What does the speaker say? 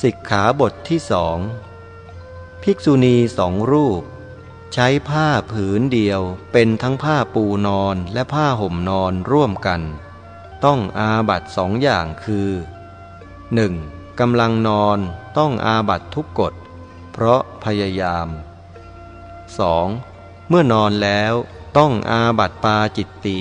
สิกขาบทที่สองภิกษุณีสองรูป ใช้ผ้าผืนเดียวเป็นทั้งผ้าปูนอนและผ้าห่มนอนร่วมกัน ต้องอาบัตสองอย่างคือ 1. กำลังนอนต้องอาบัตทุกกฎ เพราะพยายาม 2. เมื่อนอนแล้วต้องอาบัตปาจิตตี